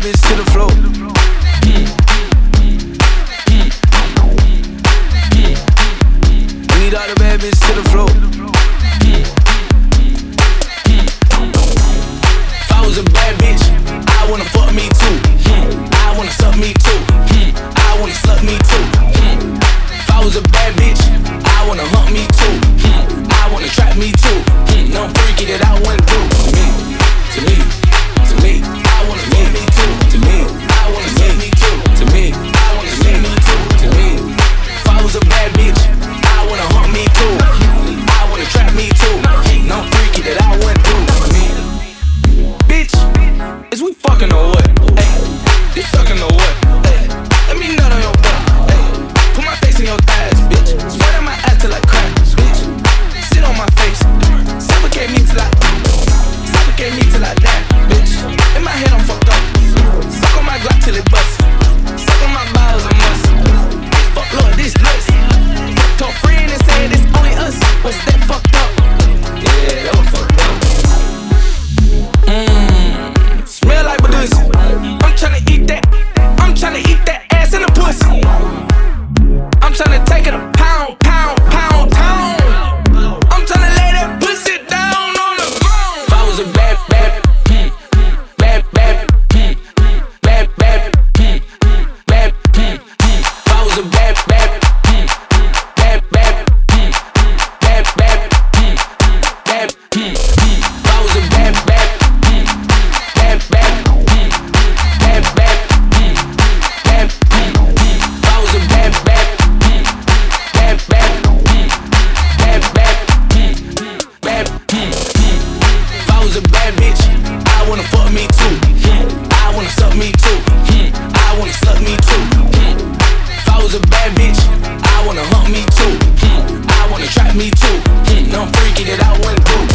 bitch to the floor. We need all the bad bitch to the floor. Is we fucking or what? was a bad bitch. I wanna fuck me too. I wanna suck me too. I wanna suck me too. If I was a bad bitch, I wanna hunt me too. I wanna trap me too. No, I'm freaky that I wouldn't.